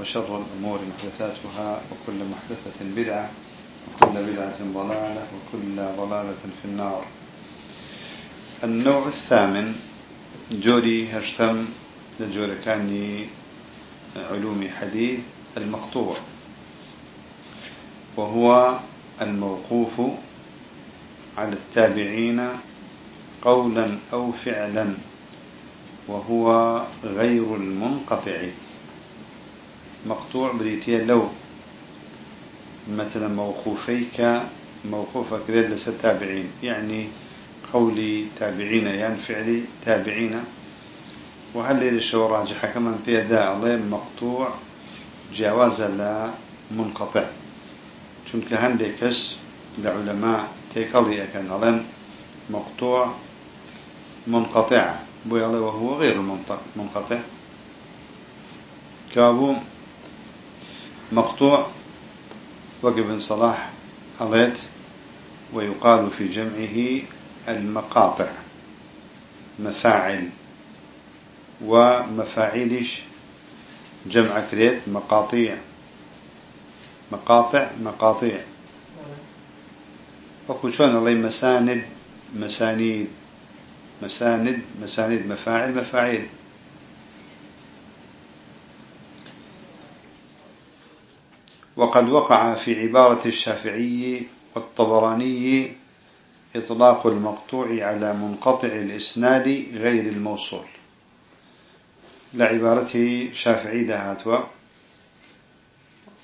وشر الأمور محدثاتها وكل محدثة بدعة وكل بدعة ضلالة وكل ضلالة في النار. النوع الثامن جوري هشتم لجوري كاني علوم حديث المقطوع وهو الموقوف على التابعين قولا أو فعلا وهو غير المنقطع. مقطوع بريتيا لو. مثلا موقوفيك موقوفك ريد لس التابعين يعني قولي تابعين يعني فعلي تابعين. وهل للشو راجحة كمان في أداء الله؟ مقطوع. جواز لا منقطع. چونك هندكس لعلماء تيكالي كان علم مقطوع منقطع. بيالله وهو غير منقطع. كابو مقطوع وقبن صلاح عليت ويقال في جمعه المقاطع مفاعل ومفاعيلش جمع كريت مقاطيع. مقاطع مقاطيع. وكل الله مساند مسانيد. مساند مساند مفاعل مفاعيل. وقد وقع في عبارة الشافعي والطبراني إطلاق المقطوع على منقطع الإسناد غير الموصول. لعبارته شافعي دهاتوا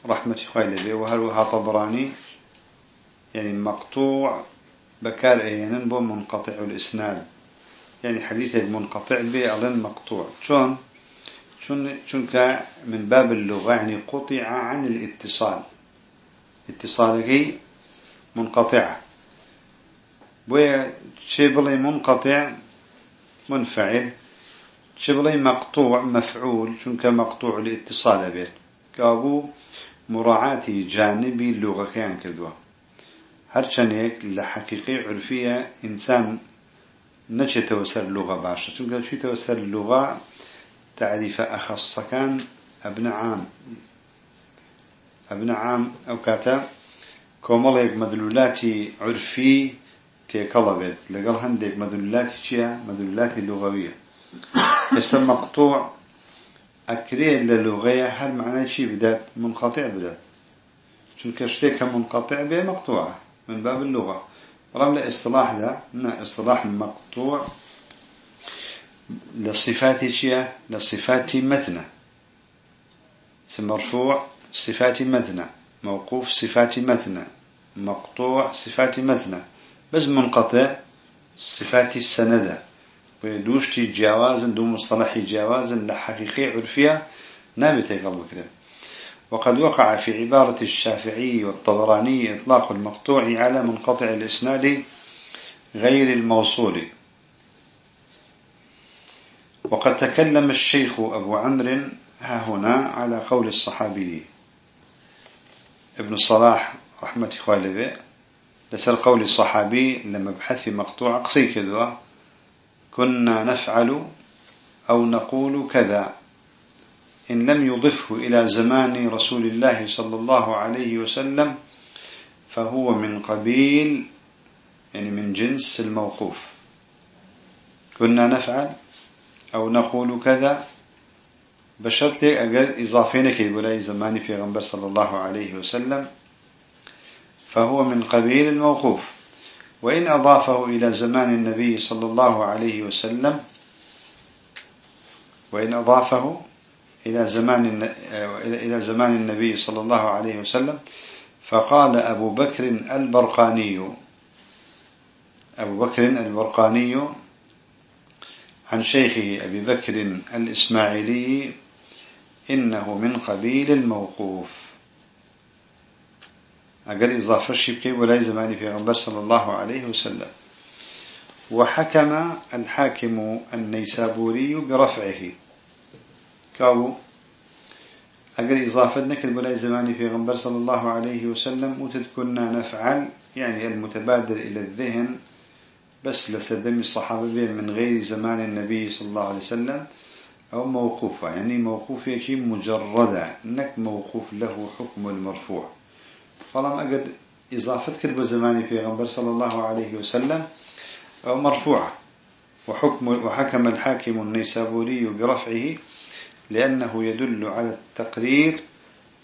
رحمة خالد وهل طبراني؟ يعني مقطوع بكار ايانا بو منقطع الإسناد. يعني حديث المنقطع به أظن مقطوع. شون چونك من باب اللغة يعني قطع عن الاتصال. اتصاله منقطع. بويا شبلي منقطع منفعل شبلي مقطوع مفعول چونك مقطوع الاتصال به كابو مراعاة جانبي اللغة كان كدوا هرچنيك لحقيقي عرفية إنسان نچه توسر اللغة باشا. چونك شو توسر اللغة تعريف أخص كان ابن عام. ابن عام أو كاتا كوماليك مدلولاتي عرفي تيكالبت لقال هندك مدلولاتي شيا؟ مدلولاتي لغوية. اسم مقطوع أكريد للغية هل معناه شيء بدأت؟ منقطع بدأت. شو كشتيك منقطع به مقطوعة من باب اللغة. رمل إصطلاح ذا. إصطلاح مقطوع للصفات شيء للصفات متنة مرفوع صفات متنة موقوف صفات متنة مقطوع صفات متنة بس منقطع صفات السندة ويدوشتي جوازا دو مصطلح جوازا لحقيقي عرفية نابتة قبل كده وقد وقع في عبارة الشافعي والطبراني إطلاق المقطوع على منقطع الإسناد غير الموصول. وقد تكلم الشيخ أبو عمرو هنا على قول الصحابي. ابن الصلاح رحمة خالبه لسر قول الصحابي لما بحث مقطوع. قصي كذا. كنا نفعل أو نقول كذا. إن لم يضفه إلى زمان رسول الله صلى الله عليه وسلم فهو من قبيل يعني من جنس الموقوف. كنا نفعل أو نقول كذا بشرط أجل إضافين كي ولا زمان في غنبر صلى الله عليه وسلم فهو من قبيل الموقوف. وإن أضافه إلى زمان النبي صلى الله عليه وسلم وإن أضافه إلى زمان إلى زمان النبي صلى الله عليه وسلم فقال أبو بكر البرقاني أبو بكر البرقاني عن شيخه أبي بكر الإسماعيلي إنه من قبيل الموقوف. أقل إضافة الشبكي ولا زمان في غنبر صلى الله عليه وسلم. وحكم الحاكم النيسابوري برفعه. كابو أقل إضافة نكل ولا زمان في غنبر صلى الله عليه وسلم وتذكرنا نفعل يعني المتبادر إلى الذهن بس لسدم الصحابة من غير زمان النبي صلى الله عليه وسلم أو موقوفة. يعني موقوف يكي مجردة إنك موقوف له حكم المرفوع. فلما أقد إضافة كتب زماني في غنبر صلى الله عليه وسلم أو مرفوعة وحكم وحكم الحاكم النيسابوري برفعه لأنه يدل على التقرير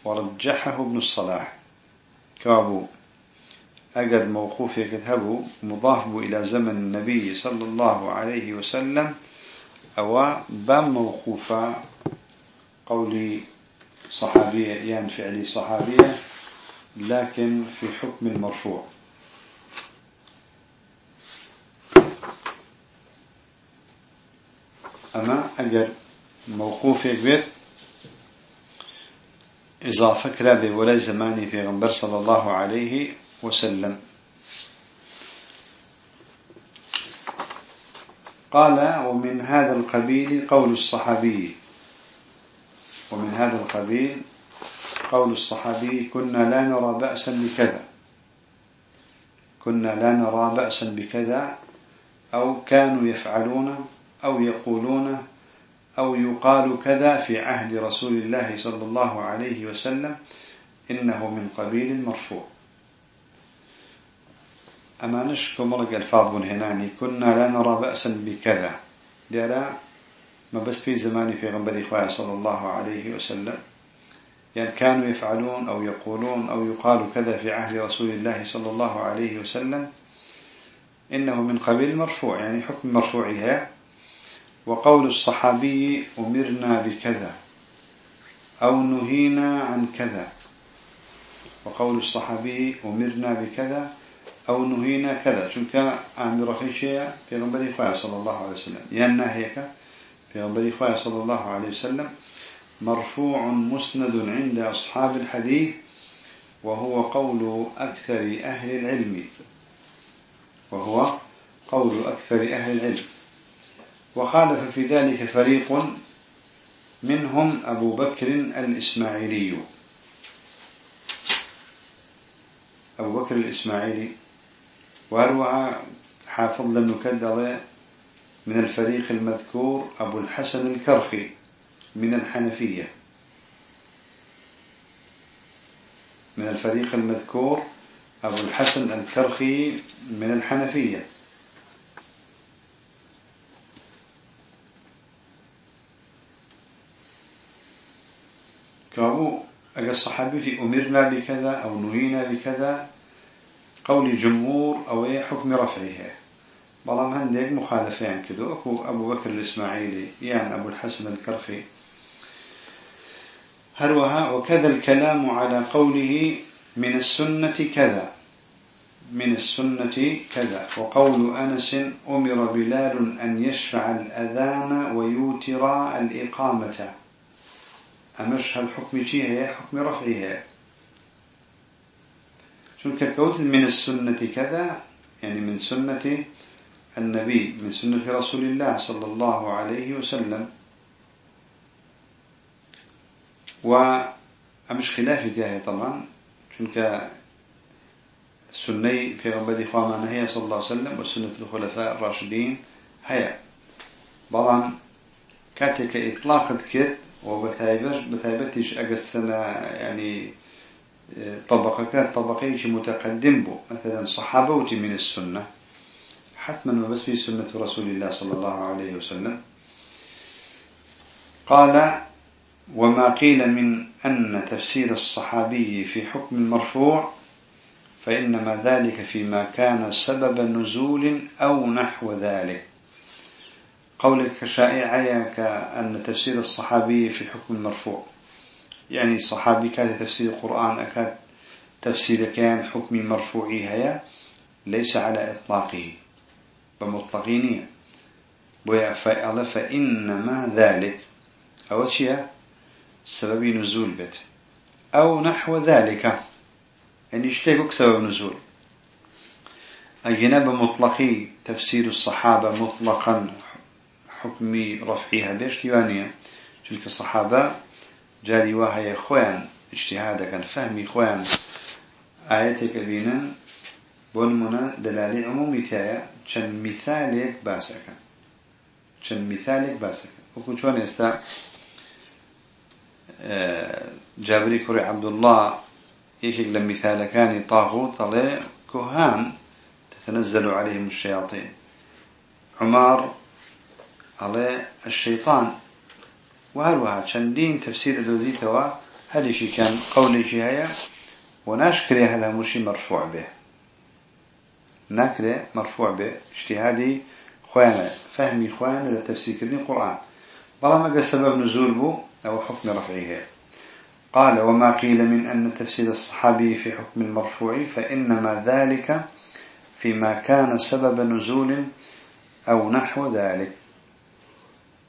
ورجحه ابن الصلاح. كابو. أجد موقوف يكتبه مضاف إلى زمن النبي صلى الله عليه وسلم أو بام قولي صحابية يعني فعلي صحابية لكن في حكم المرفوع. أما أجر موقوف يكبر إضافة كلابه ولا زماني في غنبر صلى الله عليه وسلم. قال ومن هذا القبيل قول الصحابي. ومن هذا القبيل قول الصحابي كنا لا نرى بأسا بكذا. كنا لا نرى بأسا بكذا أو كانوا يفعلون أو يقولون أو يقال كذا في عهد رسول الله صلى الله عليه وسلم إنه من قبيل المرفوع أما نشكو مرق الفاظ هنا يعني كنا لا نرى بأسا بكذا. ديرا ما بس في زمان في غنبري إخوة صلى الله عليه وسلم. يعني كانوا يفعلون أو يقولون أو يقال كذا في عهد رسول الله صلى الله عليه وسلم إنه من قبيل مرفوع يعني حكم مرفوعها. وقول الصحابي أمرنا بكذا أو نهينا عن كذا. وقول الصحابي أمرنا بكذا أو نهينا كذا. شو كان؟ أمر شيء في غنبري إخوة صلى الله عليه وسلم. ينهيك في غنبري إخوة صلى الله عليه وسلم. مرفوع مسند عند أصحاب الحديث وهو قول أكثر أهل العلم. وهو قول أكثر أهل العلم. وخالف في ذلك فريق منهم أبو بكر الإسماعيلي. أبو بكر الإسماعيلي وأروع حافظ المكدر من الفريق المذكور أبو الحسن الكرخي من الحنفية. من الفريق المذكور أبو الحسن الكرخي من الحنفية. كأبو أجل الصحابي أمرنا بكذا أو نهينا بكذا قول جمهور أو حكم رفعها. بلام هنديك مخالفين كده. أكو أبو بكر الإسماعيلي يعني أبو الحسن الكرخي. هروها وكذا الكلام على قوله من السنة كذا. من السنة كذا. وقول أنس أمر بلال أن يشفع الأذان ويوتر الإقامة. أمش هالحكم شيء هي حكم رفعها. شو كوت من السنة كذا؟ يعني من سنة النبي من سنة رسول الله صلى الله عليه وسلم. ومش خلاف جاهي طبعا شنك السنة في غنبدي خوانا هي صلى الله عليه وسلم والسنة الخلفاء الراشدين هي طبعا كاتك إطلاق كت وبثايبتش أقسنا يعني طبقة كانت طبقيش متقدم بو. مثلا صحابة من السنة. حتما ما بس في سنة رسول الله صلى الله عليه وسلم. قال وما قيل من أن تفسير الصحابي في حكم المرفوع فإنما ذلك فيما كان سبب نزول أو نحو ذلك. قولك شائعة كأن تفسير الصحابي في حكم المرفوع يعني الصحابي كان تفسير القرآن أكاد تفسير كان حكم مرفوعي هيا ليس على إطلاقه بمطلقينية. فإن فإنما ذلك أول شيء سبب نزول بيت أو نحو ذلك. يعني اشتيكوك سبب نزول؟ أجنب مطلقي تفسير الصحابة مطلقا حكمي رفعها بيش ديوانية تلك الصحابة جاري وهي خوان اجتهادا كان فهمي خوان. آياتك بينا بون دلالي عمومي تايا چن مثالك باسك چن مثالك باسك وكو شوان يستا آه، كوري عبد الله يشك لمثال كان طاغوت عليه كهان تتنزل عليهم الشياطين. عمر عليه الشيطان. وهروها دين تفسير أدوزي توا هل شي كان قولي هيا وناشكري هلا مشي مرفوع به ناكري مرفوع به اجتهادي خوانا فهمي خوانا لتفسير القرآن بلا ما سبب نزول بو أو حكم رفعه قال وما قيل من أن تفسير الصحابي في حكم المرفوع فإنما ذلك فيما كان سبب نزول أو نحو ذلك.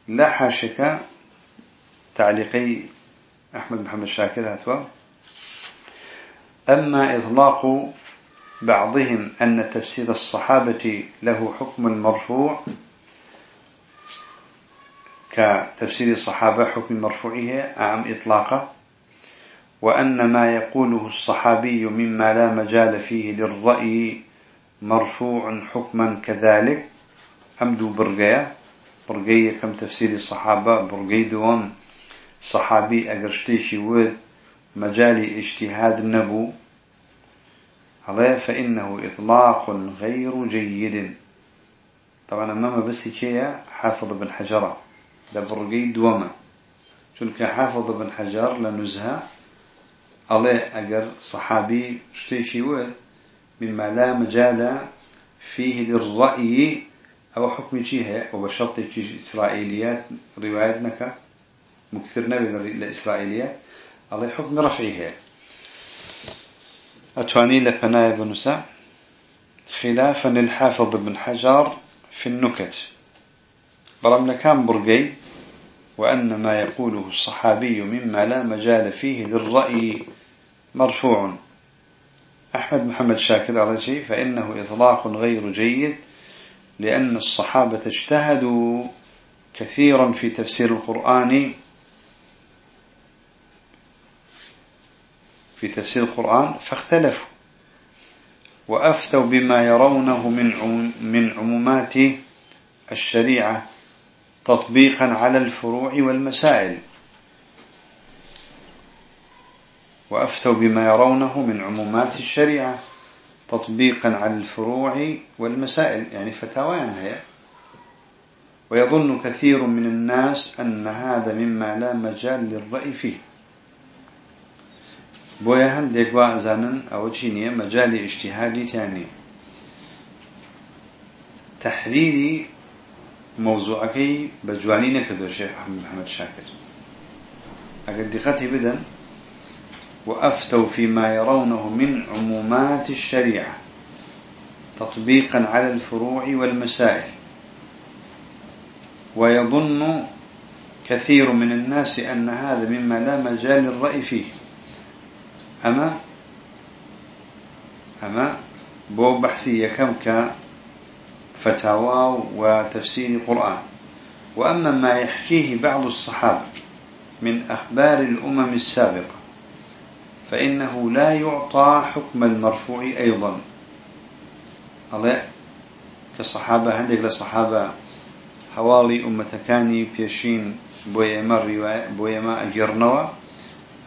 لا حاشك تعليقي أحمد محمد شاكر هاتوا أما إطلاق بعضهم أن تفسير الصحابة له حكم المرفوع كتفسير الصحابة حكم مرفوعه أعم إطلاقه وأن ما يقوله الصحابي مما لا مجال فيه للرأي مرفوع حكما كذلك أمدو برقية برقية كم تفسير الصحابة؟ برقية دوام. صحابي أقرشتيشي ود مجال اجتهاد النبو عليه فإنه إطلاق غير جيد. طبعا أمام بس كيا حافظ بن حجرة ده برقية دوما شنك حافظ بن حجر لنزهة عليه أجر صحابي اشتيشي ود مما لا مجال فيه للرأي. أو حكم شيء وبشرط إسرائيليات رواياتنا مكثر نبي الإسرائيليات عليه حكم رفعه أتواني لفنايا بنساء خلافا للحافظ بن حجر في النكت. برمنا كان برقي وأن ما يقوله الصحابي مما لا مجال فيه للرأي مرفوع. أحمد محمد شاكر على شيء فإنه إطلاق غير جيد لأن الصحابة اجتهدوا كثيرا في تفسير القرآن في تفسير القرآن فاختلفوا. وأفتوا بما يرونه من من عمومات الشريعة تطبيقا على الفروع والمسائل. وأفتوا بما يرونه من عمومات الشريعة تطبيقا على الفروع والمسائل. يعني فتاوان هي. ويظن كثير من الناس أن هذا مما لا مجال للرأي فيه. بويا هندێک وا ئەزانن ئەوە چی نییە؟ مەجای ئیشتیهادی تیانێ. تحریری مۆزوعەکەی بە جوانی نەکردو شێخ محەممەد شاکر. ئەگەر دقەتی بدەن وأفتوا فيما يرونه من عمومات الشريعة تطبيقا على الفروع والمسائل. ويظن كثير من الناس أن هذا مما لا مجال للرأي فيه. أما؟ أما؟ بو بحثي كم كفتاوى وتفسير القرآن وأما ما يحكيه بعض الصحابة من أخبار الأمم السابقة فإنه لا يعطى حكم المرفوع أيضا. الله كصحابة عندك لصحابة حوالي أمتكاني بيشين بويما رواية بويما أجرنوا.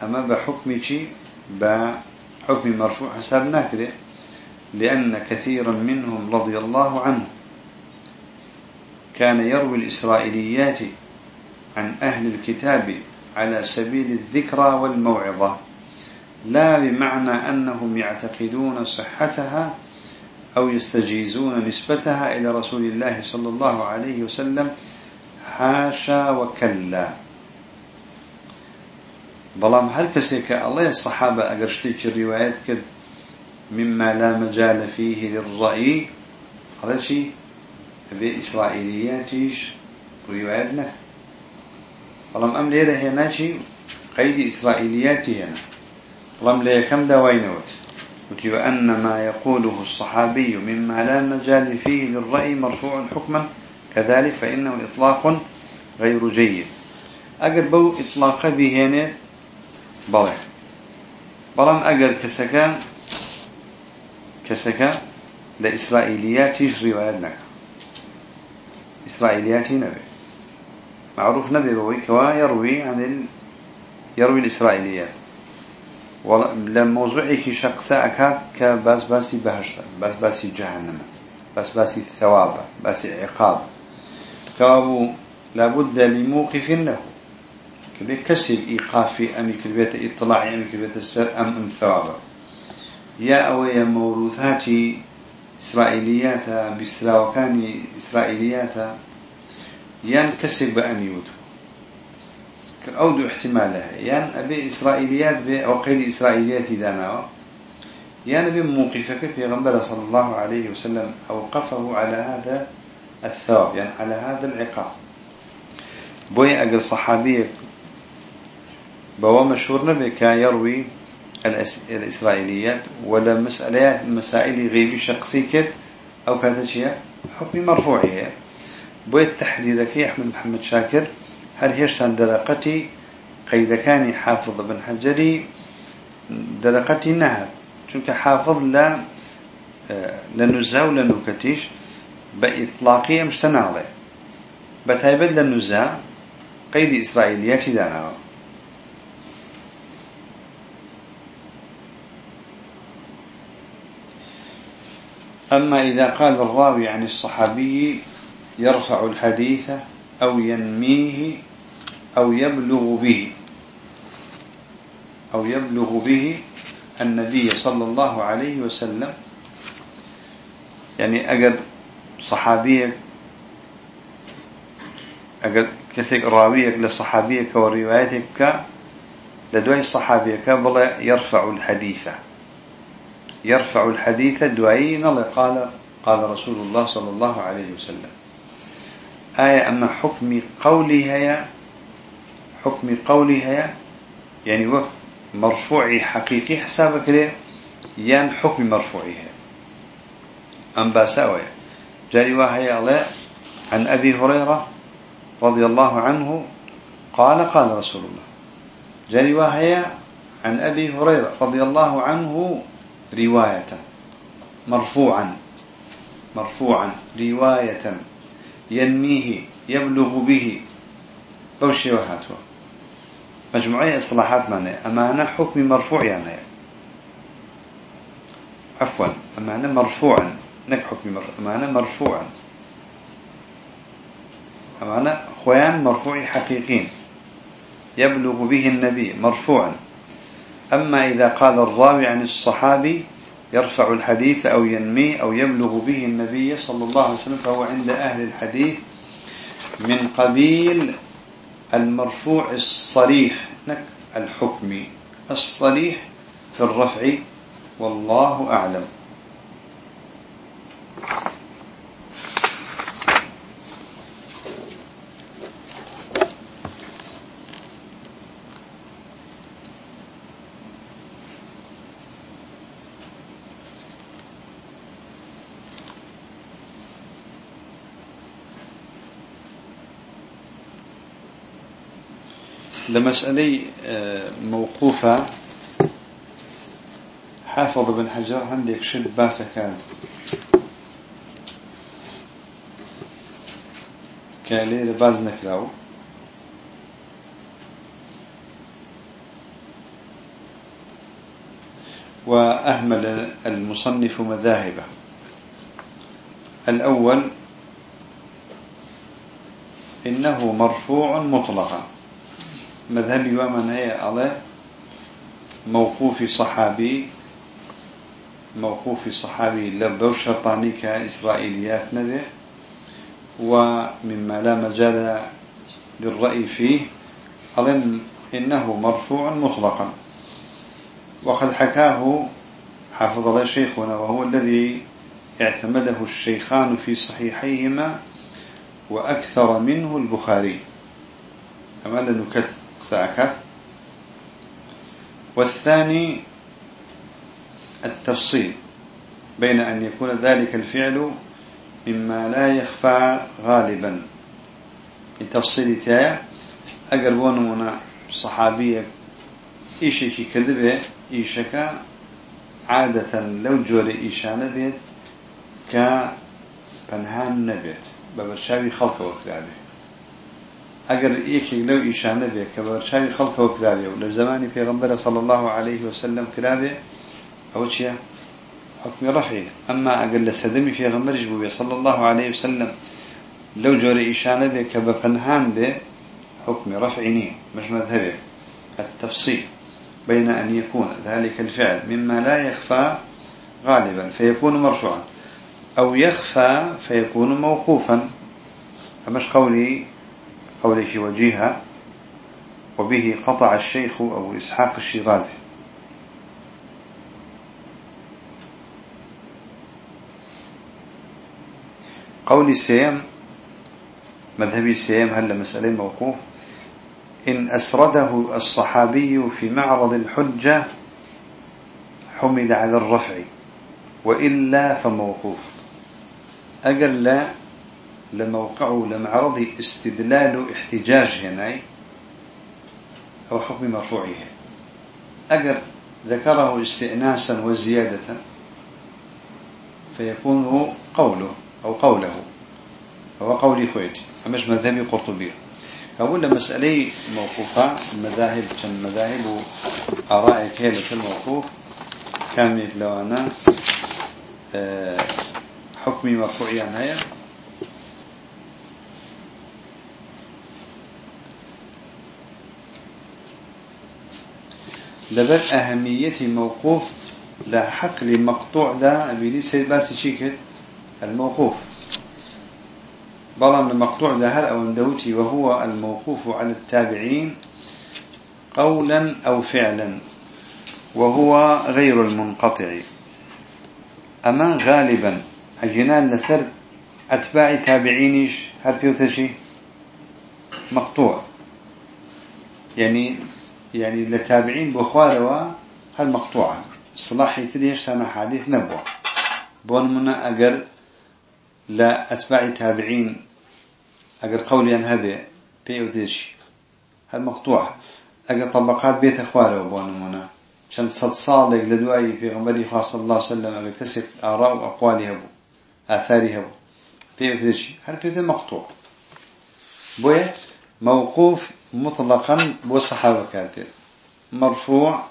أما بحكم شيء بحكم مرفوع حساب ناكده لأن كثيرا منهم رضي الله عنه كان يروي الإسرائيليات عن أهل الكتاب على سبيل الذكرى والموعظة لا بمعنى أنهم يعتقدون صحتها أو يستجيزون نسبتها إلى رسول الله صلى الله عليه وسلم حاشا وكلا. بلام هر كسي الله الصحابة أقرشتك الروايات كد مما لا مجال فيه للرأي. هذا شيء بإسرائيلياتيش رواياتنا بلام أم ليلة هنا شيء قيد إسرائيلياتي هنا بلام ليه كم دواينوت وأن ما يقوله الصحابي مما لا مجال فيه للرأي مرفوع حكما كذلك فإنه إطلاق غير جيد أقل بو بهنا بله بلام أقل كسكا كسكا لإسرائيليات يجري ويدنا إسرائيليات نبي معروف نبي يروي عن ال... يروي الإسرائيليات لموضوعك شخص أكاد كباس باسي بهشت باس باسي جهنم باس باسي الثواب باسي عقاب كابو لابد لموقف له كذا كسب إيقافي أم كلبيت إطلاعي أم كلبيت السر أم أم ثوابا. يا أوي موروثات إسرائيليات بستراوكان إسرائيليات يان كسب بأميوت كأود احتمالها. يان أبي إسرائيليات بي أو قيد إسرائيليات دانا يان أبي موقفك في غنبرة صلى الله عليه وسلم أوقفه على هذا الثواب يعني على هذا العقاب. بوي أقل صحابية بوا مشهور نبي كان يروي الإسرائيليات ولا مسألة مسائل غيبي شخصي كت أو كذا شيء حكم مرفوعية بوي التحديث أحمد محمد شاكر هل هيشتان درقتي؟ قيد كان حافظ بن حجري درقتي نهت. چونك حافظ لا لنزاو لنكتيش بإطلاقية مش سنالي بتايبد لنزا قيد إسرائيليات دانا. أما إذا قال الراوي عن الصحابي يرفع الحديث أو ينميه أو يبلغ به أو يبلغ به النبي صلى الله عليه وسلم. يعني أجر صحابية أجر كسيك راويك لصحابيك وروايتك لدوي صحابيك بلا يرفع الحديث. يرفع الحديث دوين قال قال رسول الله صلى الله عليه وسلم. آية أما حكم قولها حكم قولها يعني وقت مرفوع حقيقي حسابك له يان حكم مرفوعها. أم باساوية جاري وهي الله عن أبي هريرة رضي الله عنه قال قال رسول الله. جاري وهي عن أبي هريرة رضي الله عنه رواية. مرفوعا. مرفوعا. رواية. ينميه يبلغ به. بوشي وهاته مجموعية إصلاحات معنى. أمانة حكم مرفوع يعني. عفوا. أمانة مرفوعا. نك حكم مرفوع أمانة مرفوعا. أمانة خوان مرفوع حقيقين يبلغ به النبي. مرفوعا. أما إذا قال الراوي عن الصحابي يرفع الحديث أو ينمي أو يبلغ به النبي صلى الله عليه وسلم فهو عند أهل الحديث من قبيل المرفوع الصريح الحكم الصريح في الرفع والله أعلم. لمسألة آه، موقوفة. حافظ بن حجر عندك شد باسة كان؟ كالي لباز نكراو؟ وأهمل المصنف مذاهبه. الأول إنه مرفوع مطلقا. مذهبي ومن هي على موقوف صحابي موقوف صحابي لبو شرطاني كإسرائيليات نده ومما لا مجال للرأي فيه قال إنه مرفوع مطلقا. وقد حكاه حافظ الله شيخنا وهو الذي اعتمده الشيخان في صحيحيهما وأكثر منه البخاري. أما لنكت ساكت والثاني التفصيل بين أن يكون ذلك الفعل مما لا يخفى غالبا. التفصيل تاعه أقربون من صحابية إيشي كذبه إيشك عادة لو جوري إيشان بيت كبنهان نبيت. ببرشاوي خلق أجر يكي لو إيشان به كبرشاوي خلق وكذابه ولزمان في غنبرة صلى الله عليه وسلم كذابه أو شيء حكم رفعي أما أقل سدمي في غمر جبوبي صلى الله عليه وسلم لو جوري إشانة به كبفنهان به حكم رفعني مش مذهبه التفصيل بين أن يكون ذلك الفعل مما لا يخفى غالبا فيكون مرفوعا أو يخفى فيكون موقوفا. فمش قولي قولي شي وجيها وبه قطع الشيخ أو إسحاق الشيرازي قولي سيم مذهبي سيم هل مسألة موقوف؟ إن أسرده الصحابي في معرض الحجة حمل على الرفع وإلا فموقوف. أقل لا لموقعه لمعرض استدلال احتجاج هنا أو حكم مرفوعه. أقل ذكره استئناسا وزيادة فيكون قوله أو قوله هو قولي خويتي أمش مذهبي قرطبي. قبول مسألة موقوفة المذاهب كان مذاهب آراء كيلة الموقوف كامل لو أنا آه، حكمي مرفوعي عن هيا لبر أهمية موقوف لا حق لمقطوع ده أبي سيد باسي شيكت الموقوف. بلام المقطوع ذهر أو اندوتي وهو الموقوف على التابعين قولا أو فعلا وهو غير المنقطع. أما غالبا أجنان لسر أتباع تابعينش هل بيوتشي؟ مقطوع. يعني يعني لتابعين بخواروا هل مقطوعة؟ صلاحي تريش أنا حديث نبوة. بون منا أجر لا أتباع تابعين أجر قولي أن هذا بيوتيش. هالمقطوع أجر طبقات بيت أخواره وبونمونا شن صد صالق لدوائي في غمري خاص الله صلى الله عليه وسلم كسب آراء وأقوالها بو آثارها بو بيوتيش. هل بيوتي مقطوع؟ بوي موقوف مطلقا بو الصحابة كاتر مرفوع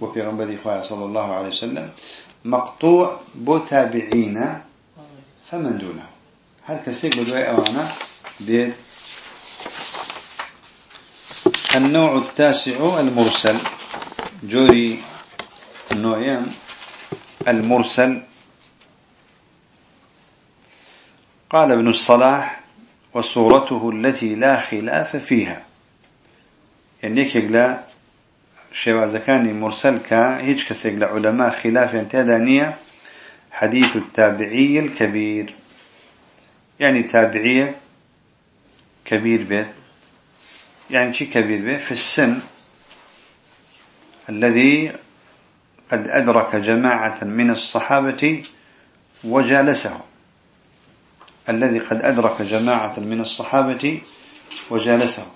وفي غنبري صلى الله عليه وسلم. مقطوع بو فمن دونه. هل كسيك بدواء أوانا؟ بيد. النوع التاسع المرسل. جوري النوعين المرسل. قال ابن الصلاح وصورته التي لا خلاف فيها. يعني يكلا شوازكاني مرسل كا هيج كسيك لعلماء خلاف انتدانية حديث التابعي الكبير. يعني تابعية كبير بيت. يعني شي كبير بيت؟ في السن الذي قد أدرك جماعة من الصحابة وجالسه الذي قد أدرك جماعة من الصحابة وجالسه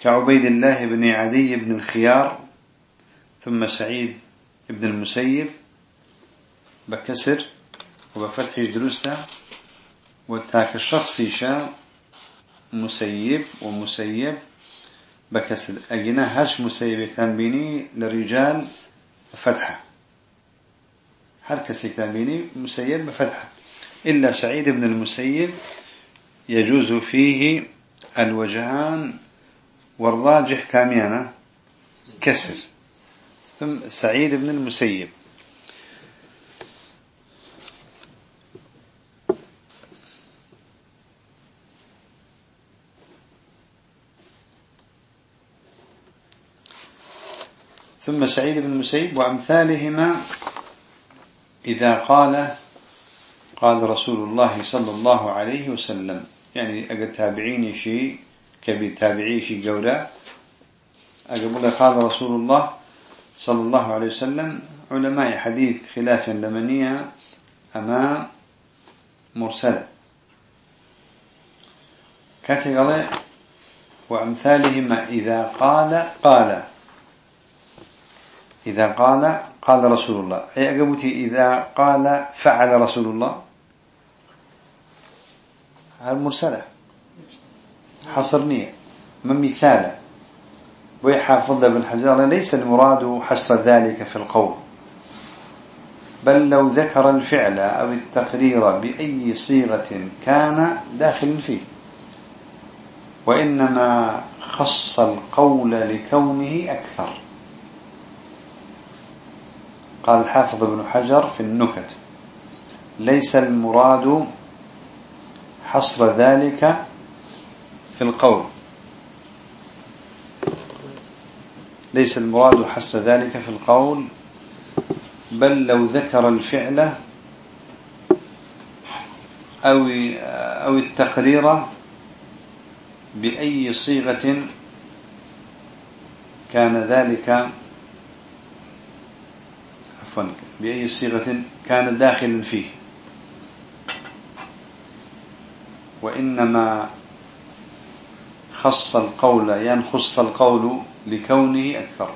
كعبيد الله بن عدي بن الخيار ثم سعيد بن المسيب بكسر وبفتح دروسته وتاك الشخصي شا مسيب ومسيب بكسر. أجنا هش مسيب بيني للرجال فتحة هر كسي بيني مسيب بفتحة. إلا سعيد بن المسيب يجوز فيه الوجهان والراجح كاميانا كسر. ثم سعيد بن المسيب. ثم سعيد بن المسيب وأمثالهما إذا قال قال رسول الله صلى الله عليه وسلم. يعني أقل تابعيني شيء كبير تابعي شيء جورا أقول قال رسول الله صلى الله عليه وسلم علماء حديث خلافا لمنية أما مرسلة. كاتب وأمثالهما إذا قال قال إذا قال قال رسول الله. أي أقبتي إذا قال فعل رسول الله. المرسلة حصرنية. من مثاله ويحافظ ابن حجر. ليس المراد حصر ذلك في القول. بل لو ذكر الفعل أو التقرير بأي صيغة كان داخل فيه. وإنما خص القول لكونه أكثر. قال الحافظ ابن حجر في النكت. ليس المراد حصر ذلك في القول. ليس المراد حصر ذلك في القول بل لو ذكر الفعل أو أو التقرير بأي صيغة كان ذلك عفوا بأي صيغة كان داخلا فيه. وإنما خص القول ينخص القول لكونه أكثر.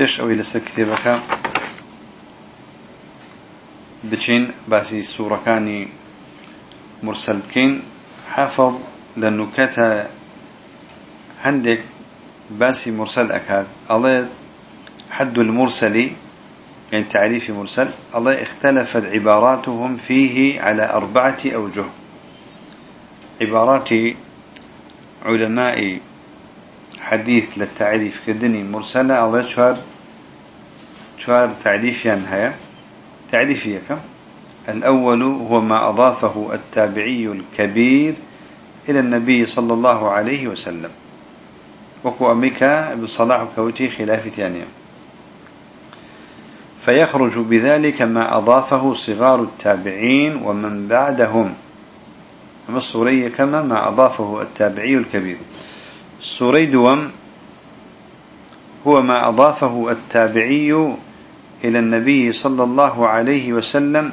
پێش ئەوەی لەسەر کتێبەکە بچین باسی سوورەکانی مرسل بکەین حافظ لە نوکەتە هەندێک باسی مرسل ئەکات. ئەڵێ حد المرسل يعني تعريف مرسل الله اختلفت عباراتهم فيه على أربعة أوجه. عبارات علماء حديث للتعريف كدني مرسلة. الله شوار شوار تعريف ينهي تعريفية كم الأول هو ما أضافه التابعي الكبير إلى النبي صلى الله عليه وسلم. وكو أميكا بصلاح كوتي خلاف تانية فيخرج بذلك ما أضافه صغار التابعين ومن بعدهم. أما كما ما أضافه التابعي الكبير. الصوري دوم هو ما أضافه التابعي إلى النبي صلى الله عليه وسلم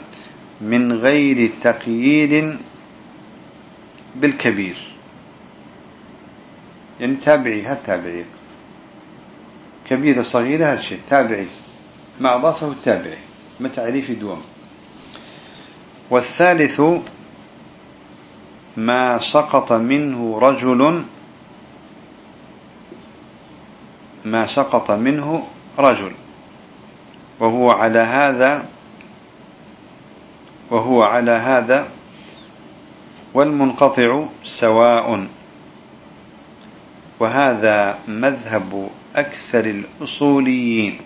من غير تقييد بالكبير. يعني تابعي هالتابعي كبيرة صغيرة هالشيء تابعي. ما أضافه التابعي. ما تعريف دوم والثالث ما سقط منه رجل ما سقط منه رجل. وهو على هذا وهو على هذا والمنقطع سواء. وهذا مذهب أكثر الأصوليين.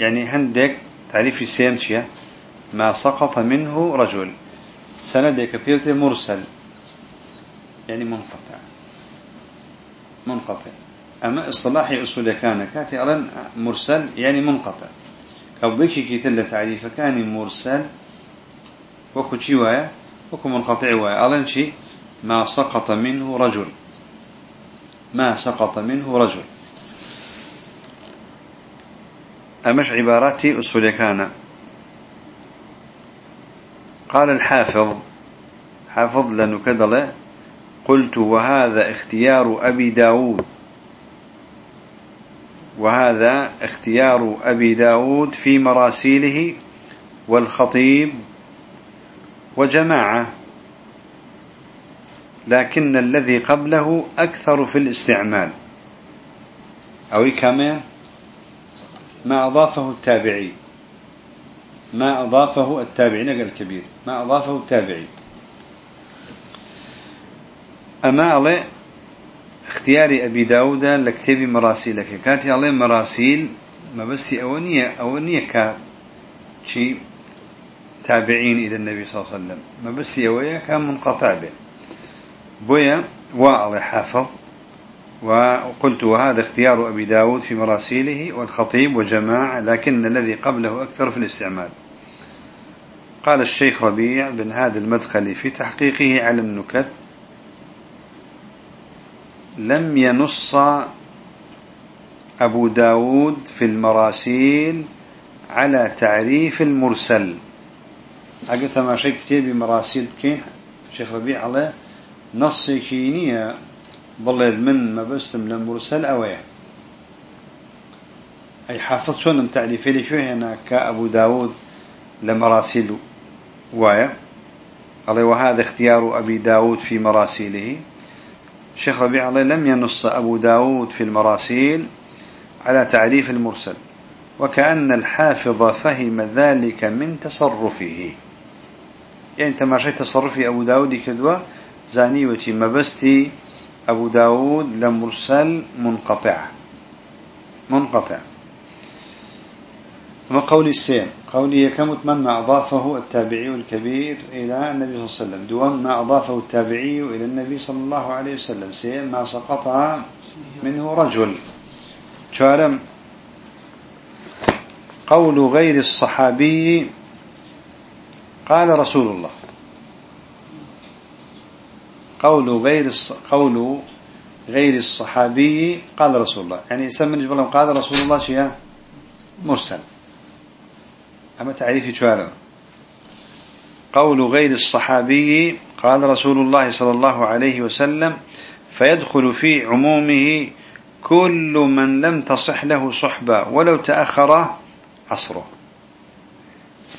يعني هندك تعريف السيمشية ما سقط منه رجل. سندك بيرت مرسل. يعني منقطع. منقطع. أما اصطلاحي أصول كان كاتي أرن مرسل يعني منقطع. أو بيكي كيتل تعريف كان مرسل وكو شي وايا؟ وكو منقطع وايا. أرن شي ما سقط منه رجل. ما سقط منه رجل. أمش عباراتي أصول كان؟ قال الحافظ حافظ لنكدله قلت وهذا اختيار أبي داود. وهذا اختيار أبي داود في مراسيله والخطيب وجماعة. لكن الذي قبله أكثر في الاستعمال. أو كما؟ ما أضافه التابعي. ما أضافه التابعي نقل الكبير ما أضافه التابعي. أما اختيار أبي داود لكتاب مراسيلك كاتي عليه مراسيل ما بس أونية أونية كات شي التابعين إلى النبي صلى الله عليه وسلم. ما بس يويا كان منقطع به بويا واعظ حافظ وقلت وهذا اختيار أبي داود في مراسيله والخطيب وجماعة لكن الذي قبله أكثر في الاستعمال. قال الشيخ ربيع بن هذا المدخل في تحقيقه على النكت لم ينص أبو داود في المراسيل على تعريف المرسل. أقلت ما شيء كتير بمراسيل كين شيخ ربيع على نص كينية بلد من ما بستم للمرسل أويه أي حافظ شون تعريفي لي شو هنا كأبو داود لمراسيل وايا. عليه وهذا اختيار أبي داود في مراسيله. شيخ ربيع عليه لم ينص أبو داود في المراسيل على تعريف المرسل وكأن الحافظ فهم ذلك من تصرفه. يعني تماشي تصرفي أبو داود كدوة زانيوتي مبستي أبو داود لمرسل منقطع. منقطع. وقول السين قولي كم ما أضافه التابعي الكبير إلى النبي صلى الله عليه وسلم. دوام ما أضافه التابعي إلى النبي صلى الله عليه وسلم. سين ما سقط منه رجل. شارم قول غير الصحابي قال رسول الله. قول غير قول غير الصحابي قال رسول الله. يعني يسمى قال رسول الله شيء مرسل. أما تعريف شوارع قول غير الصحابي قال رسول الله صلى الله عليه وسلم فيدخل في عمومه كل من لم تصح له صحبة ولو تأخر عصره.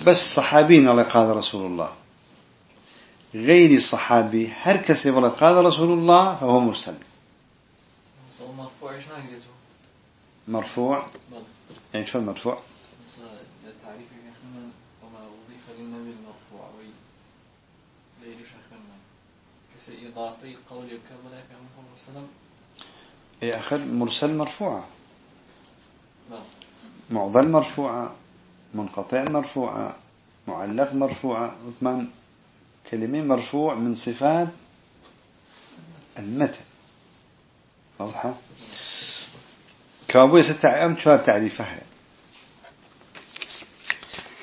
بس صحابين الله قال رسول الله. غير الصحابي هر كسي ولا قال رسول الله فهو مرسل مرفوع مرفوع؟ يعني شو المرفوع إضافي قولي وكمل في عليه وسلم. إيه أخر مرسل مرفوعة. نعم. معضل مرفوعة منقطع مرفوعة معلق مرفوعة وثمان كلمة مرفوع من صفات المتن. واضحة؟ كابوية ستة أم شوار تعريفها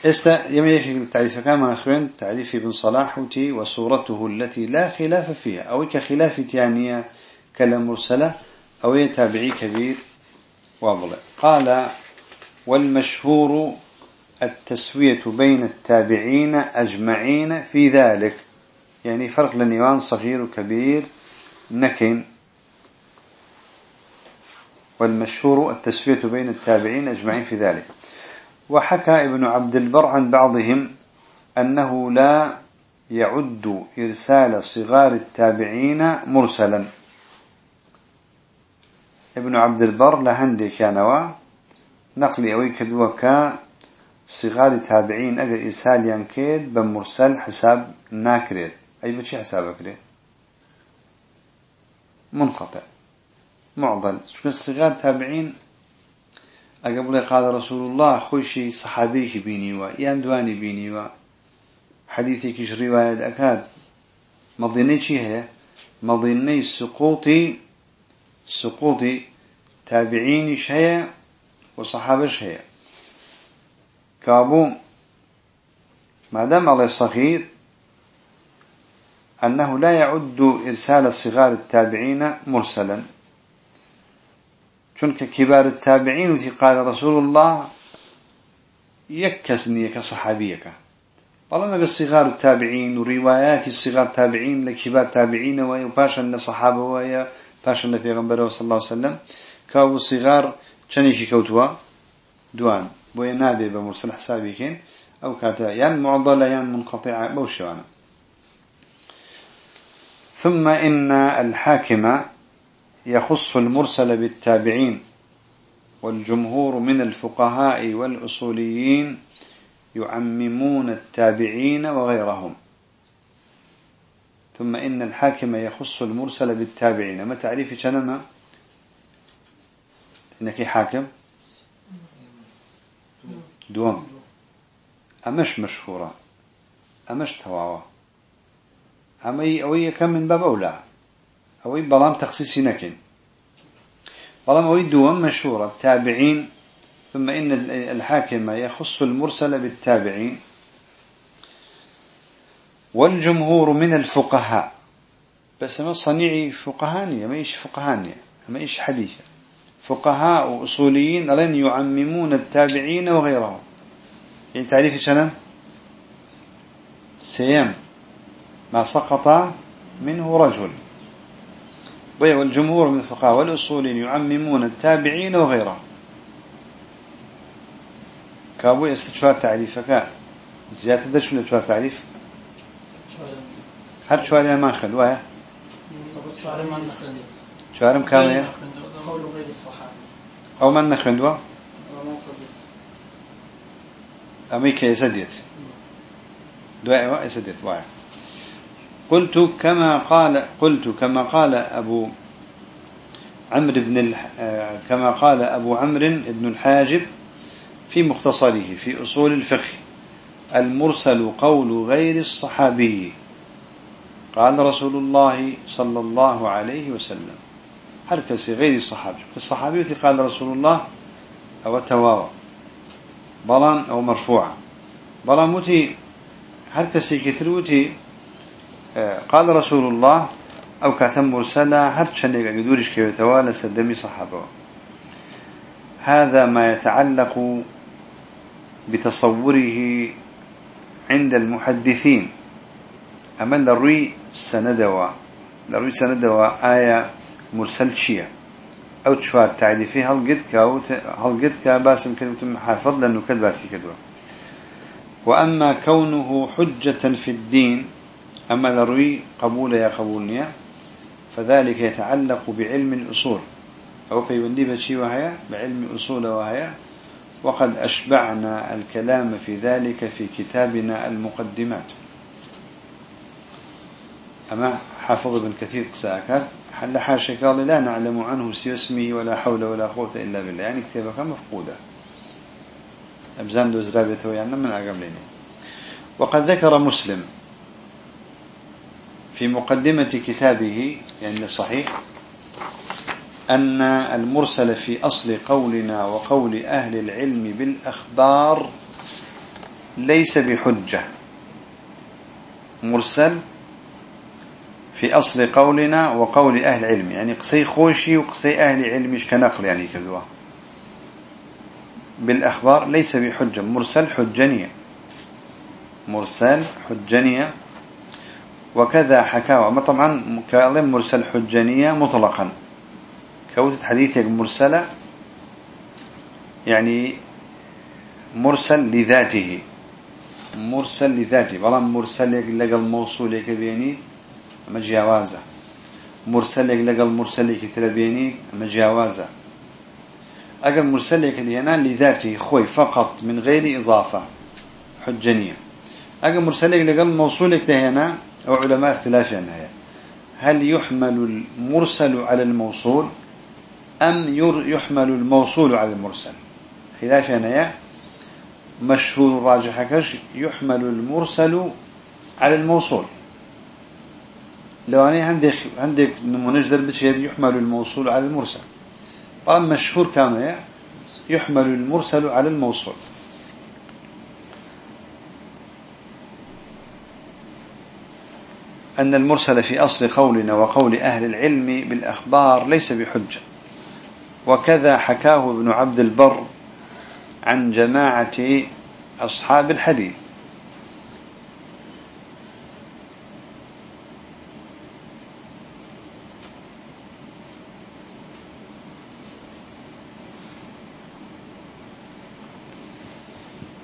استا يميك التعريف كما أخرين تعريف ابن صلاح وصورته التي لا خلاف فيها أو كخلاف تانية كلام مرسلة أو تابعي كبير وابلع قال والمشهور التسوية بين التابعين أجمعين في ذلك يعني فرق لنيوان صغير وكبير نكن والمشهور التسوية بين التابعين أجمعين في ذلك وحكى ابن عبد البر عن بعضهم أنه لا يعد إرسال صغار التابعين مرسلا. ابن عبد البر لهندي كانوا نقلي أوي كدوكا صغار تابعين أجر إرسال ينكيد بمرسل حساب ناكريد أي بشي حسابك ليه منقطع. معضل. صغار تابعين أقبل قال رسول الله خوشي صحابيك بينيوا يان دواني بينيوا حديثي كيش رواية أكاد مضيني شي هي مضيني سقوطي سقوطي تابعين هي وصحابش هي كابو ما دام على الصغير أنه لا يعد إرسال صغار التابعين مرسلا. چونك كبار التابعين وتي قال رسول الله يكسني كصحابيك والله ما صغار التابعين وروايات الصغار التابعين لكبار التابعين وباشا لصحابة ويا باشا لفيغنبره صلى الله عليه وسلم كاو صغار چنيشي كوتوا دوان. بويا نابي بمرسل حسابيكين أو كاتا يان معضلة يان منقطعة بوشوانا ثم إن الحاكم يخص المرسل بالتابعين والجمهور من الفقهاء والأصوليين يعممون التابعين وغيرهم. ثم إن الحاكم يخص المرسل بالتابعين. ما تعريف شنما؟ إنك حاكم؟ دوم. أمش مشهورة. أمش تواوا أمي أوي كم من باب أولى أوي بلام تخصيصي نكن بلام أوي دوام مشهورة التابعين ثم إن الحاكم يخص المرسل بالتابعين. والجمهور من الفقهاء. بس ما صنيعي فقهانية ما إيش فقهانية ما إيش حديثة. فقهاء وأصوليين لن يعممون التابعين وغيرهم. يعني تعريف شنو؟ سيم ما سقط منه رجل. والجمهور من الفقهاء والأصولين يعممون التابعين وغيرهم. كابو يستشوار تعريفك زيادة درش من شوار تعريف؟ هر شوار ما خل؟ ويا شوارم كامل قول غير الصحابي أو من نخندوا أمريكا يسديت دعاء يسديت واحد قلت كما قال قلت كما قال أبو عمرو بن كما قال أبو عمرو بن الحاجب في مختصره في أصول الفقه المرسل قول غير الصحابي. قال رسول الله صلى الله عليه وسلم هركسي غير الصحابي الصحابي قال رسول الله أو تواوى بلان أو مرفوعة بلان متي هركسي كتروتي آه، قال رسول الله أو كاتم مرسلة هرشنك يدورش كيوتوالى سدمي صحابة. هذا ما يتعلق بتصوره عند المحدثين. أما لروي سندوا لروي سندوا آية مرسل شيء أو تشوار تعريفي؟ هل قد كا هل قد كا باسم كلمة محافظ لأنه كد باسي كدوا. وأما كونه حجة في الدين أما لروي قبول يا قبولنيا فذلك يتعلق بعلم الأصول. أو في بندي شيء وهي بعلم أصول وهي وقد أشبعنا الكلام في ذلك في كتابنا المقدمات. أما حافظ بن كثير قساكات حل حاشا قال لا نعلم عنه سوى اسمه ولا حول ولا قوة إلا بالله. يعني كتابك مفقودة. أبزان دو زرابته يعني من أقبلين وقد ذكر مسلم في مقدمة كتابه يعني الصحيح أن المرسل في أصل قولنا وقول أهل العلم بالأخبار ليس بحجة. مرسل في أصل قولنا وقول أهل العلم يعني قصي خوشي وقصي أهل علم كنقل يعني كذوة بالأخبار ليس بحجة مرسل حجنية مرسل حجنية وكذا حكاوة ما طبعا كلام مرسل حجنية مطلقا. كوتة حديثك مرسلة يعني مرسل لذاته. مرسل لذاته. بلا مرسل لقى الموصول يكبيني أما جاوازة. مرسل لقى المرسل يكتربيني أما جاوازة. أقل مرسل يكلينا لذاته خوي فقط من غير إضافة. حجنية أقل مرسل لقى الموصول يكتهنا أو علماء اختلاف عنها هل يحمل المرسل على الموصول أم يحمل الموصول على المرسل؟ خلاف هنا مشهور راجح كش يحمل المرسل على الموصول. لو أنا عندك عندك نمونج دربتش يحمل الموصول على المرسل. طبعا مشهور كما يحمل المرسل على الموصول. أن المرسل في أصل قولنا وقول أهل العلم بالأخبار ليس بحجة. وكذا حكاه ابن عبد البر عن جماعة أصحاب الحديث.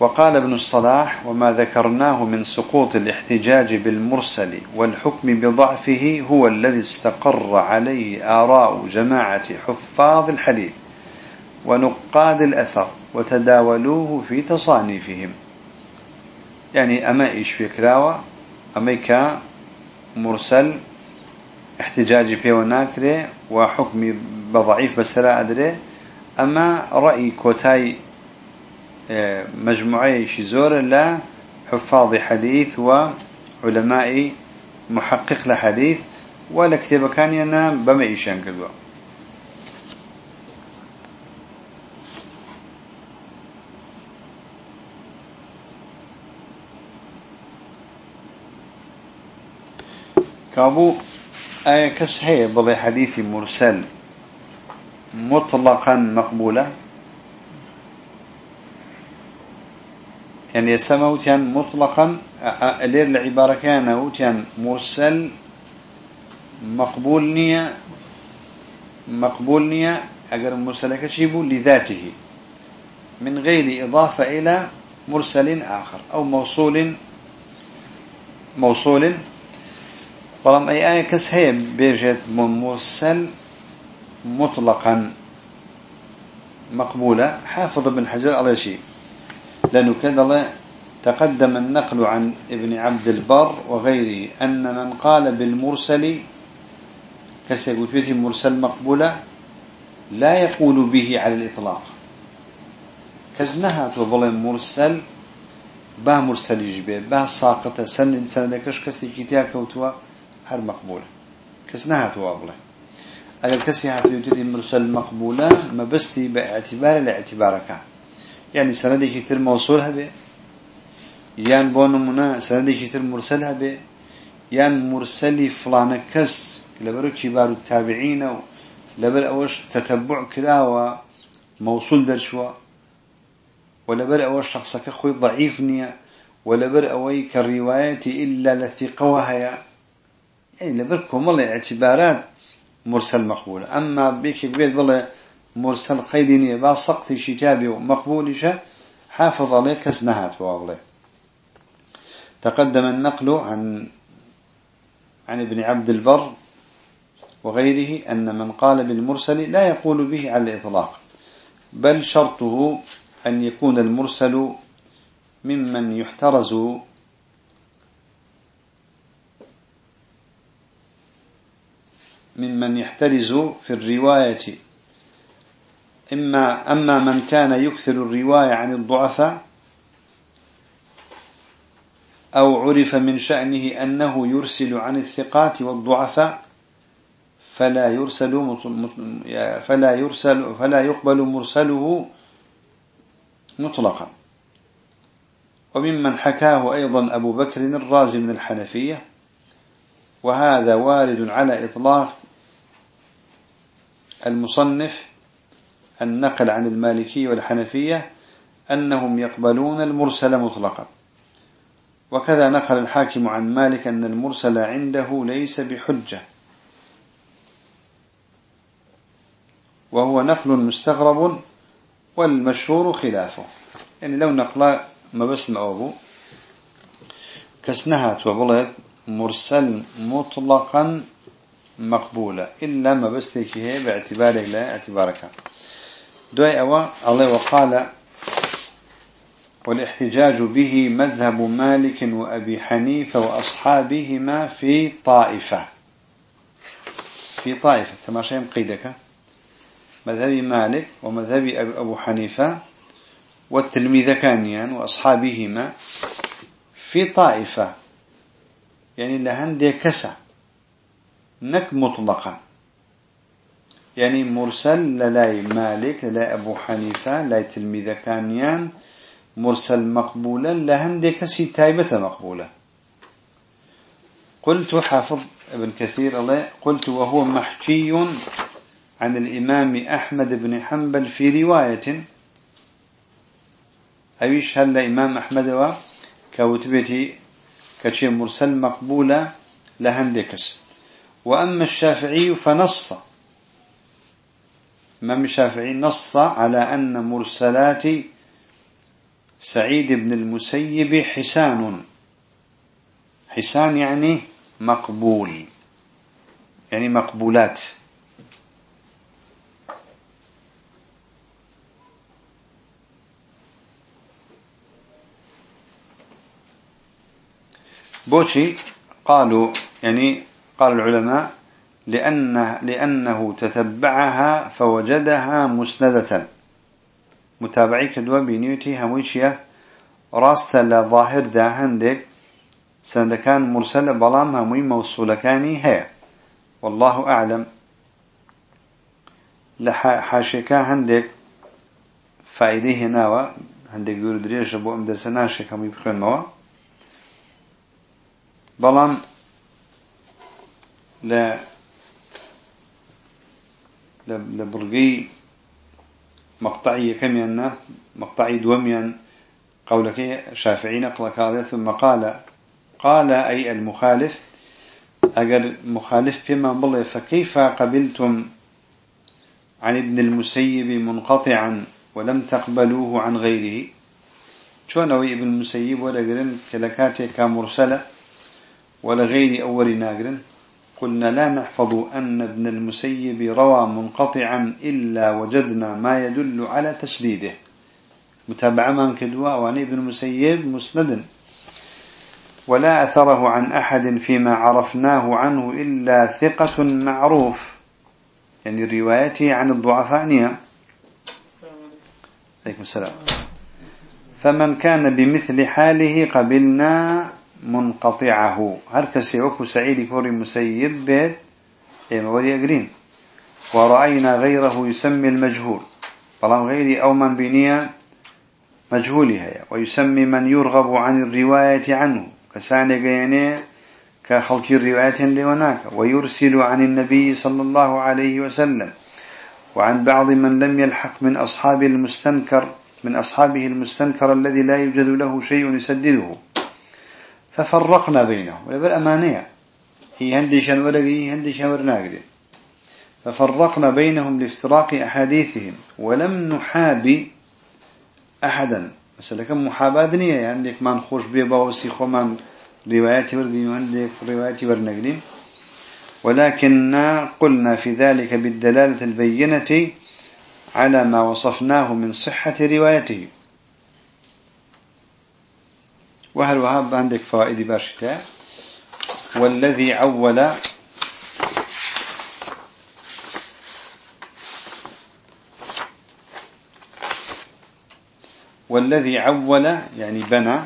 وقال ابن الصلاح وما ذكرناه من سقوط الاحتجاج بالمرسل والحكم بضعفه هو الذي استقر عليه آراء جماعة حفاظ الحديث ونقاد الأثر وتداولوه في تصانيفهم. يعني أما إيش فكراوة أما كا مرسل احتجاج فيه وناكره وحكم بضعيف بس لا أدري. أما رأي كوتاي مجموعة شزور لا حفاظ حديث وعلماء محقق لحديث ولا كتاب كان ينام بما إيشان كذا كابو آية كس هي بضي حديث مرسل مطلقا مقبولة. يعني يسمى وتيان مطلقا لير العبارة كان وتيان مرسل مقبول نية مقبول نية أجر مرسل كشيبه لذاته من غير إضافة إلى مرسل آخر أو موصول موصول. بلام أي آية كس هي بيجت مرسل مطلقا مقبولة. حافظ ابن حجر على شيء. لأنه كذا تقدم النقل عن ابن عبد البر وغيره أن من قال بالمرسل كسيقول فيه مرسل مقبولة لا يقول به على الإطلاق. كزنها وظلم مرسل با مرسل يجبه با ساقطة سن سندكش كسي كتيا كوتوا هر مقبولة. كزنها توابله أجل كسي هاتو مرسل مقبولة ما بستي باعتبار لاعتبارك يعني سندي كتير موصول هبه يان بونمنا سندي كتير مرسل هبه يان مرسلي فلان كس لبرو كبار التابعين لبر أوش تتبع كلا وموصول درشوا. ولبر أوش شخص كخوي ضعيف نية. ولبر أوي كالرواية إلا لثقة وهي يعني لبركم والله اعتبارات مرسل مقبول. أما بيك بيت والله مرسل قيدني با سقط شتابي ومقبول حافظ عليه كسنهات والله تقدم النقل عن عن ابن عبد البر وغيره أن من قال بالمرسل لا يقول به على الإطلاق بل شرطه أن يكون المرسل ممن يحترز ممن يحترز في الرواية إما أما من كان يكثر الرواية عن الضعفاء أو عرف من شأنه أنه يرسل عن الثقات والضعفاء فلا يرسل فلا يرسل فلا يقبل مرسله مطلقا. وممن حكاه أيضا أبو بكر الرازي من الحنفية وهذا وارد على إطلاق المصنف النقل عن المالكية والحنفية أنهم يقبلون المرسل مطلقا. وكذا نقل الحاكم عن مالك أن المرسل عنده ليس بحجة. وهو نقل مستغرب والمشهور خلافه. يعني لو نقل ما بس أبو. كسنهات وبلد مرسل مطلقا مقبولة. إلا ما بس هي باعتباره لا اعتبارك. دوي أوا الله وقال والاحتجاج به مذهب مالك وأبي حنيفة وأصحابهما في طائفة. في طائفة. تماشي قيدك. مذهب مالك ومذهب أبو حنيفة والتلميذ كانيان وأصحابهما في طائفة. يعني لهندي كسا نك مطلقا يعني مرسل للاي مالك للاي أبو حنيفة لاي تلميذ كانيان مرسل مقبولا لهندي كسي تايبة مقبولة. قلت حافظ ابن كثير الله قلت وهو محكي عن الإمام أحمد بن حنبل في رواية. أيش هل إمام أحمد كوتبتي كشي مرسل مقبولة لهندكس وأما الشافعي فنص. إمام الشافعي نص على أن مرسلات سعيد بن المسيب حسان. حسان يعني مقبول يعني مقبولات. بوشي قالوا يعني قال العلماء لأنه, لأنه تتبعها فوجدها مسندة. متابعي كدوا بنيوتي همويشيا راست لظاهر دا هندك سند كان مرسل بلام همي موصول كاني هي. والله أعلم. لحاشكا هندك فائدة هناوا هندك يقول دريش بو ام درسنا شك هم يبخون موا بلان لا لبرقي مقطعي كم ينا مقطعي دوميا قولك شافعي نقل هذا ثم قال قال أي المخالف؟ أجل مخالف فيما بلي فكيف قبلتم عن ابن المسيب منقطعا ولم تقبلوه عن غيره؟ شون ابن المسيب؟ ولا قرن كلكاتي كمرسلة ولا غير أول ناقرن. قلنا لا نحفظ أن ابن المسيب روى منقطعا إلا وجدنا ما يدل على تسديده متابعة من كدوا وعن ابن المسيب مسند ولا أثره عن أحد فيما عرفناه عنه إلا ثقة معروف. يعني روايته عن الضعفاء نية. عليكم السلام. فمن كان بمثل حاله قبلنا منقطعه. هركسي وكو سعيد كوري مسيب بيت إيما ولي أقرين ورأينا غيره يسمي المجهول. طالما غيري أو من بنية مجهولها ويسمي من يرغب عن الرواية عنه. كساني قيني كخلق الرواية لوناك ويرسل عن النبي صلى الله عليه وسلم. وعن بعض من لم يلحق من أصحاب المستنكر من أصحابه المستنكر الذي لا يوجد له شيء يسدده ففرقنا بينهم. بالأمانية هي هندشا ورقي هندشا ورناقدي ففرقنا بينهم لافتراق أحاديثهم. ولم نحابي أحدا. مثلا كم محابادنية يعني عندك من خوش بيبا وسيخو من روايات ورقي وعندك روايات ورنقلين ولكننا قلنا في ذلك بالدلالة البينة على ما وصفناه من صحة روايته. وهل وهاب عندك فوائد باشتا والذي عول والذي عول يعني بنى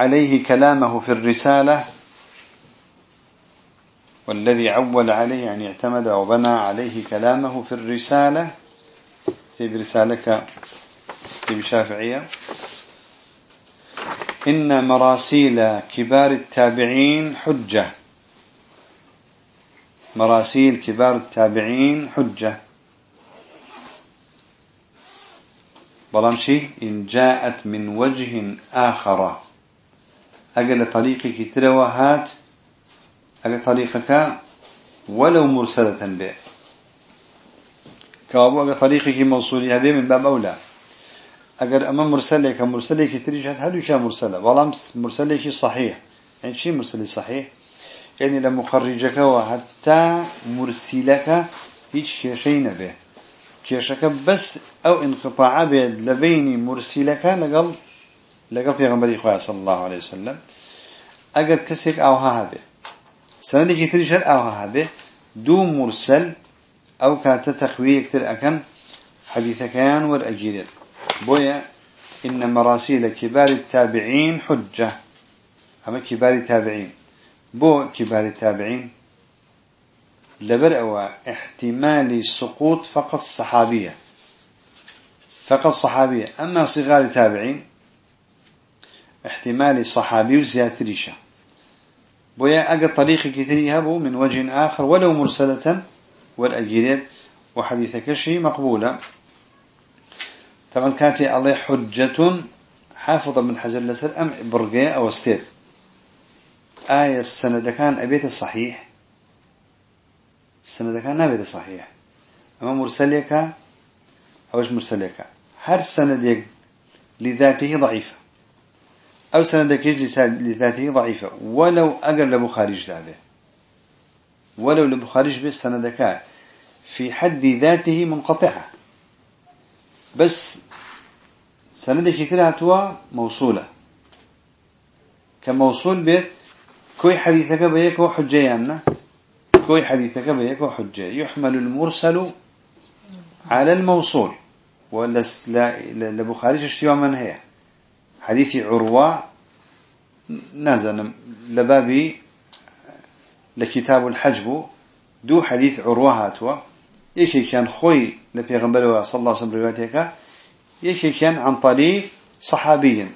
عليه كلامه في الرسالة والذي عول عليه يعني اعتمد وبنى عليه كلامه في الرسالة في رسالك في شافعية؟ إن مراسيل كبار التابعين حجة. مراسيل كبار التابعين حجة. بلامشي إن جاءت من وجه آخر. أقل طريقك تروهات أقل طريقك ولو مرسلة به. كابو أقل طريقك موصولها به من باب أولى. اگر اما مرسله که مرسله که تريش هل يشا مرسله؟ والله مرسله صحيح يعني شي مرسله صحيح يعني لمخرجك وحتى مرسلك هيش شيء نبه. كيشك بس أو انقطاع بيد لبين مرسلك لقل لقل في غنبري خواه صلى الله عليه وسلم. اگر كسك اوها هبه. سندك تريش هل اوها هبه. دو مرسل أو كانت تخويه كتر اكن حديث كان والأجيرين بويا إن مراسيل كبار التابعين حجة. أما كبار التابعين. بو كبار التابعين. لبرأوا احتمال سقوط فقط صحابية فقط صحابية. أما صغار التابعين احتمال الصحابي وزيادة ريشة. بويا أقل طريق كثيرها بو من وجه آخر ولو مرسلة والأجيرات وحديث كشي مقبولة. طبعا كانت عليه حجة حافظ من حجر لسر أم برقية أو استيد آية السند كان أبيت صحيح. السند كان أبيت صحيح. أما مرسلك أوش مرسلك هر سندك لذاته ضعيفة. أو سندك لذاته ضعيفة. ولو أقل لبخاري جدابه ولو لبخاري به سندك في حد ذاته منقطعة. بس سندك كتير هتوا موصولة. كموصول بيت كوي حديثك بيك وحجة يعني كوي حديثك بيك وحجة. يحمل المرسل على الموصول. ولا لبخاري اشتوى من هي. حديث عروة نزل لبابي لكتاب الحجب. دو حديث عروة هاتوا. يكي كان خوي لبيغمبر صلى الله عليه وسلم روايتك يكي كان عن طريق صحابي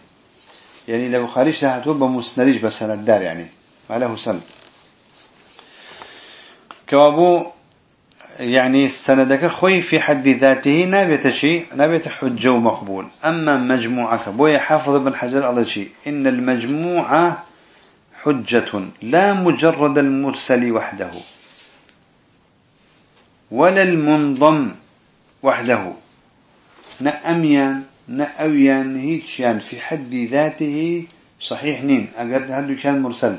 يعني لو خارج هاتوا بمسندج بسند الدار يعني ما له سند. كوابو يعني السندك خوي في حد ذاته نابت شيء نابت حجة ومقبول. أما مجموعك بوي حافظ ابن حجر الله شيء إن المجموعة حجة لا مجرد المرسل وحده. ولا المنضم وحده. نأميان نأويان هيتشيان في حد ذاته صحيح نين. أقل هذا كان مرسل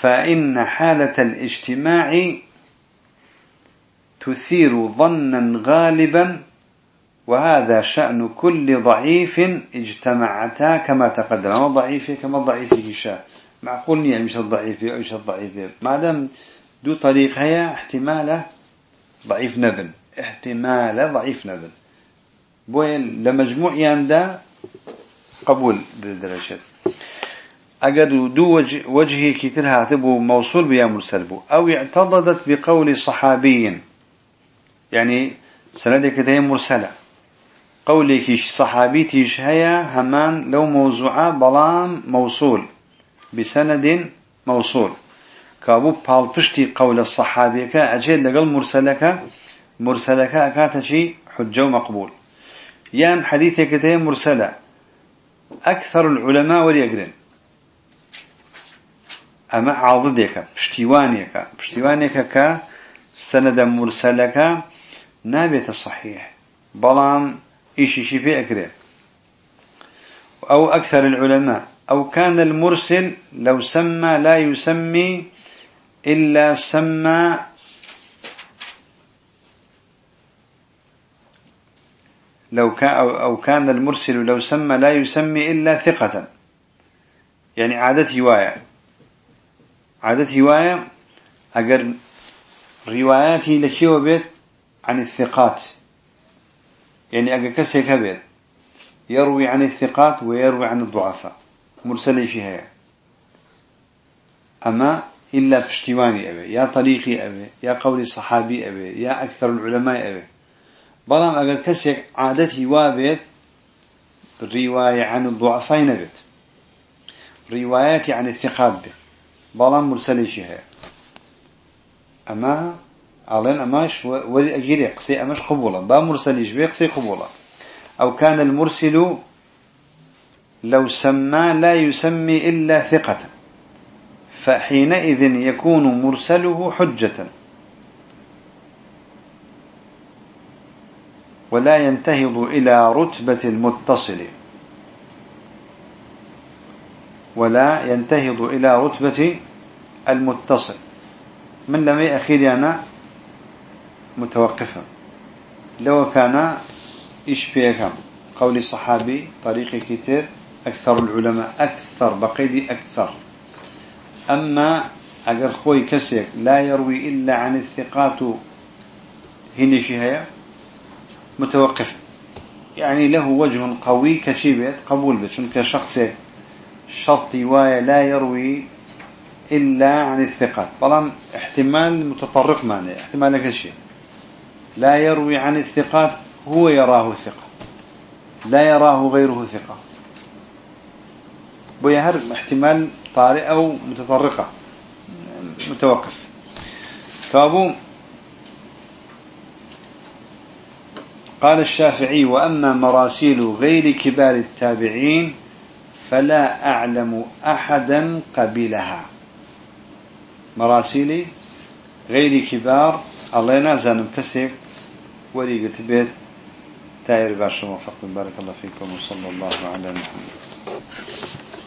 فإن حالة الاجتماع تثير ظنا غالبا وهذا شأن كل ضعيف اجتمعتا كما تقدم. ضعيف كما ضعيف هشام معقول يعني مش الضعيف أو مش الضعيف ما دام دو طريق هي احتمال ضعيف نبن احتمال ضعيف نبن بوين لمجموع ياندا قبول درجات أجد دو وجه وجهي كتير ثبو موصول بيا مرسل بو أو اعتضدت بقول صحابي. يعني سندك ده مرسلة. قولك صحابي تيش هيا همان لو موضوعة بلام موصول. بسند موصول. كابو بالبشتي قول الصحابي كأجل لقل مرسلك مرسلك أكاتشي حجة ومقبول يان حديثك ده مرسلة أكثر العلماء وليقرن أما عضدك بشتيوانيك بشتيوانيك كسند مرسلك نابت صحيح بلام إيشي شي في أكره أو أكثر العلماء أو كان المرسل لو سمى لا يسمي إلا سمى لو كان أو كان المرسل لو سمى لا يسمي إلا ثقة. يعني عادة هواية. عادة هواية أجر رواياتي لكيو بيت عن الثقات. يعني أجا كسي كبير يروي عن الثقات ويروي عن الضعفاء. مرسل شيء أما إلا فشتواني أبي يا طريقي أبي يا قولي الصحابي أبي يا أكثر العلماء أبي. بلام أجا كسي عادتي وابت رواية عن الضعفاء نبت رواياتي عن الثقات به بلام مرسل شيء أما أعلن أماش ولي أجير يقصي أماش قبولا. با مرسل يجبي يقصي قبولا. أو كان المرسل لو سمى لا يسمي إلا ثقة. فحينئذ يكون مرسله حجة. ولا ينتهض إلى رتبة المتصل. ولا ينتهض إلى رتبة المتصل. من لم يأخذ أنا متوقفا. لو كان إيش قول الصحابي طريق كتير أكثر العلماء أكثر بقيدي أكثر. أما أجر خوي كسيك لا يروي إلا عن الثقات هنا شهية متوقف. يعني له وجه قوي كشيبت قبول بيت. كشخص شرطي واي لا يروي إلا عن الثقات. بلام احتمال متطرق معنى احتمال كشيء لا يروي عن الثقات هو يراه ثقة. لا يراه غيره ثقة. بيهر احتمال طارئ أو متطرقة. متوقف. فأبو قال الشافعي وأما مراسيل غير كبار التابعين فلا أعلم أحدا قبلها. مراسيلي غير كبار الله ينازل كسب ولي قلت بيت تاير باشا موفق. بارك الله فيكم وصلى الله على محمد.